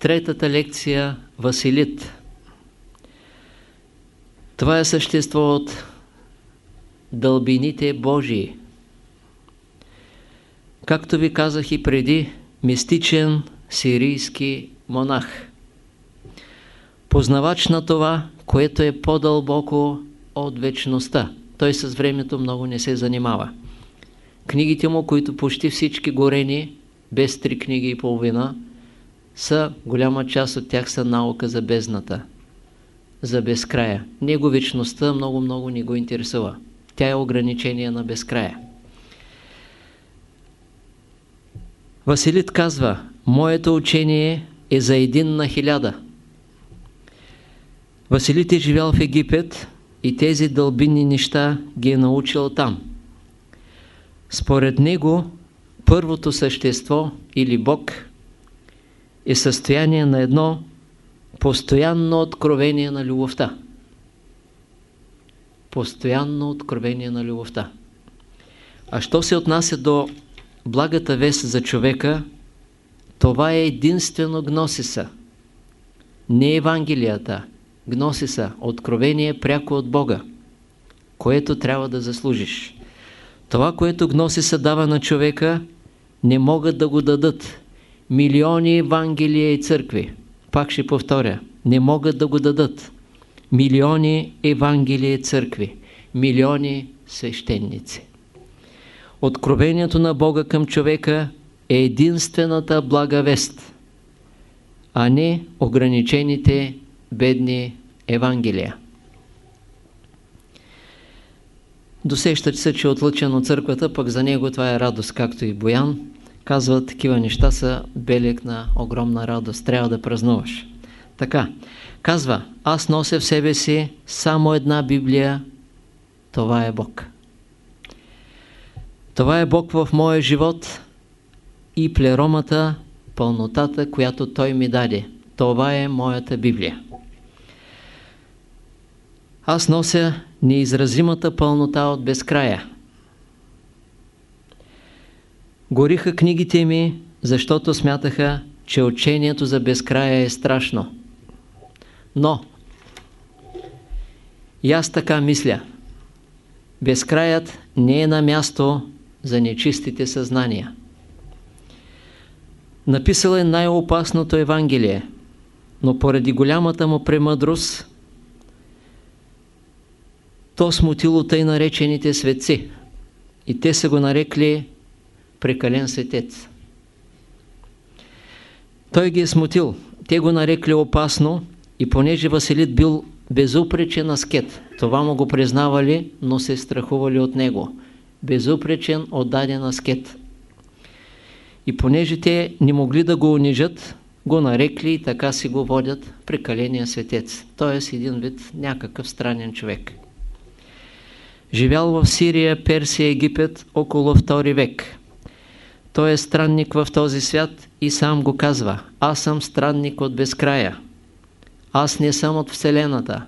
третата лекция Василит. Това е същество от дълбините Божии. Както ви казах и преди, мистичен сирийски монах. Познавач на това, което е по-дълбоко от вечността. Той с времето много не се занимава. Книгите му, които почти всички горени, без три книги и половина, са, голяма част от тях са наука за бездната, за безкрая. Него вечността много-много не го интересува. Тя е ограничение на безкрая. Василит казва, моето учение е за един на хиляда. Василит е живял в Египет и тези дълбинни неща ги е научил там. Според него, първото същество или Бог е състояние на едно постоянно откровение на любовта. Постоянно откровение на любовта. А що се отнася до благата вест за човека, това е единствено гносиса. Не Евангелията, гносиса, откровение пряко от Бога, което трябва да заслужиш. Това, което гносиса дава на човека, не могат да го дадат милиони Евангелия и църкви. Пак ще повторя, не могат да го дадат милиони Евангелия и църкви, милиони свещеници. Откровението на Бога към човека е единствената благавест, а не ограничените бедни Евангелия. Досещате се, че е отлъчен от църквата, пък за него това е радост, както и Боян. Казва, такива неща са белег на огромна радост. Трябва да празнуваш. Така, казва, аз нося в себе си само една Библия. Това е Бог. Това е Бог в моя живот и плеромата, пълнотата, която Той ми даде. Това е моята Библия. Аз нося неизразимата пълнота от безкрая. Гориха книгите ми, защото смятаха, че учението за безкрая е страшно. Но, и аз така мисля, безкраят не е на място за нечистите съзнания. Написал е най-опасното Евангелие, но поради голямата му премъдрост, то смутило тъй наречените светци и те са го нарекли прекален светец. Той ги е смутил. Те го нарекли опасно и понеже Василит бил безупречен аскет, това му го признавали, но се страхували от него. Безупречен, отдаден аскет. И понеже те не могли да го унижат, го нарекли и така си го водят прекаления светец. Т.е. един вид някакъв странен човек. Живял в Сирия, Персия, Египет около 2 век. Той е странник в този свят и сам го казва. Аз съм странник от безкрая. Аз не съм от Вселената.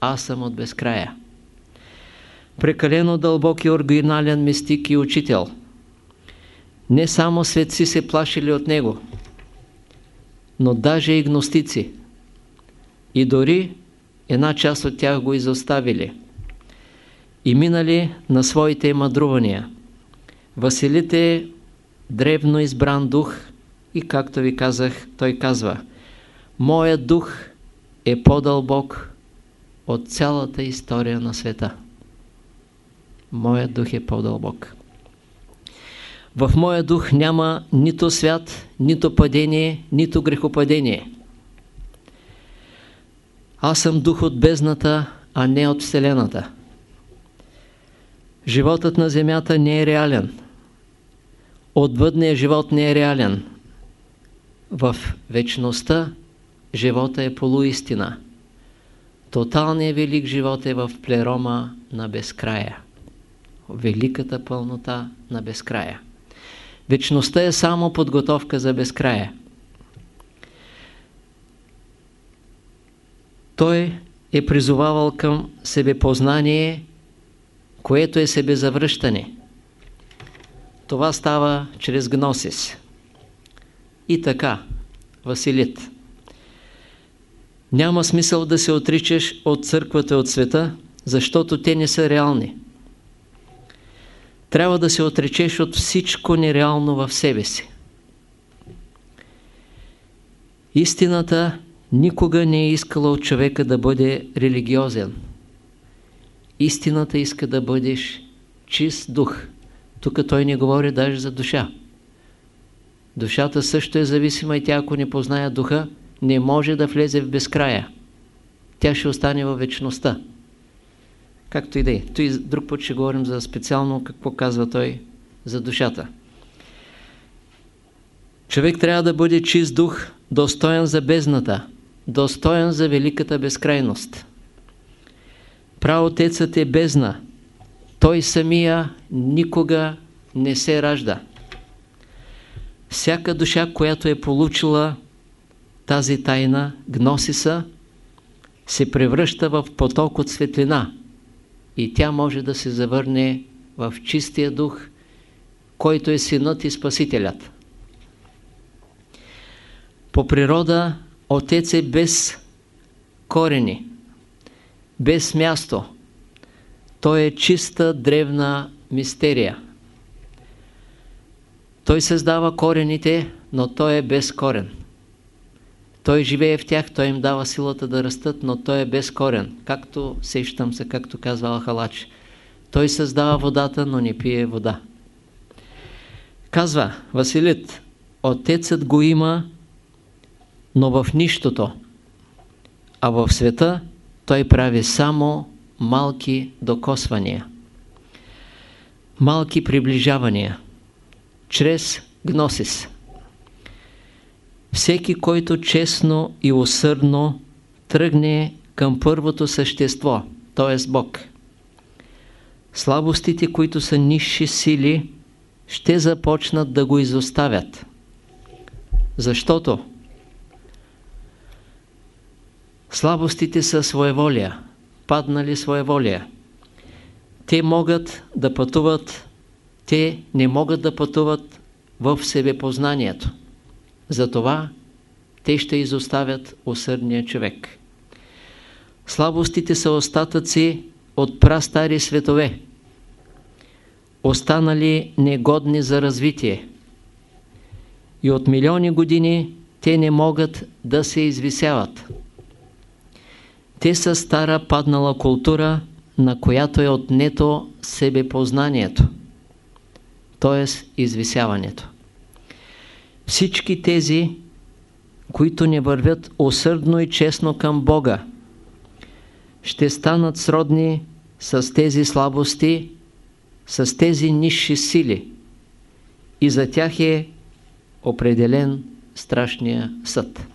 Аз съм от безкрая. Прекалено дълбок и оригинален мистик и учител. Не само светци се плашили от него, но даже и гностици. И дори една част от тях го изоставили. И минали на своите мъдрувания. Василите древно избран дух и както ви казах, той казва Моят дух е по-дълбок от цялата история на света. Моят дух е по-дълбок. В моя дух няма нито свят, нито падение, нито грехопадение. Аз съм дух от бездната, а не от Вселената. Животът на Земята не е реален отвъдният живот не е реален. В вечността живота е полуистина. Тоталният велик живот е в плерома на безкрая. Великата пълнота на безкрая. Вечността е само подготовка за безкрая. Той е призовавал към себепознание, което е себезавръщане. Това става чрез гносис. И така, Василит, Няма смисъл да се отричаш от църквата от света, защото те не са реални. Трябва да се отречеш от всичко нереално в себе си. Истината никога не е искала от човека да бъде религиозен. Истината иска да бъдеш чист дух. Тук той не говори даже за душа. Душата също е зависима и тя, ако не познае духа, не може да влезе в безкрая. Тя ще остане във вечността. Както и да е. Той друг път ще говорим за специално какво казва той за душата. Човек трябва да бъде чист дух, достоен за бездната, достоен за великата безкрайност. Праотецът е бездна. Той самия никога не се ражда. Всяка душа, която е получила тази тайна, гносиса, се превръща в поток от светлина и тя може да се завърне в чистия дух, който е синът и спасителят. По природа Отец е без корени, без място. Той е чиста древна мистерия. Той създава корените, но той е без корен. Той живее в тях, той им дава силата да растат, но той е без корен. Както сещам се, както казва Алхалач. Той създава водата, но не пие вода. Казва Василит, Отецът го има, но в нищото. А в света той прави само малки докосвания. Малки приближавания. Чрез гносис. Всеки, който честно и усърдно тръгне към първото същество, т.е. Бог. Слабостите, които са нисши сили, ще започнат да го изоставят. Защото слабостите са своеволия, паднали своеволия. Те могат да пътуват, те не могат да пътуват в себепознанието. Затова те ще изоставят усърдния човек. Слабостите са остатъци от прастари светове, останали негодни за развитие. И от милиони години те не могат да се извисяват. Те са стара паднала култура, на която е отнето себепознанието, т.е. извисяването. Всички тези, които не вървят усърдно и честно към Бога, ще станат сродни с тези слабости, с тези нисши сили и за тях е определен страшния съд.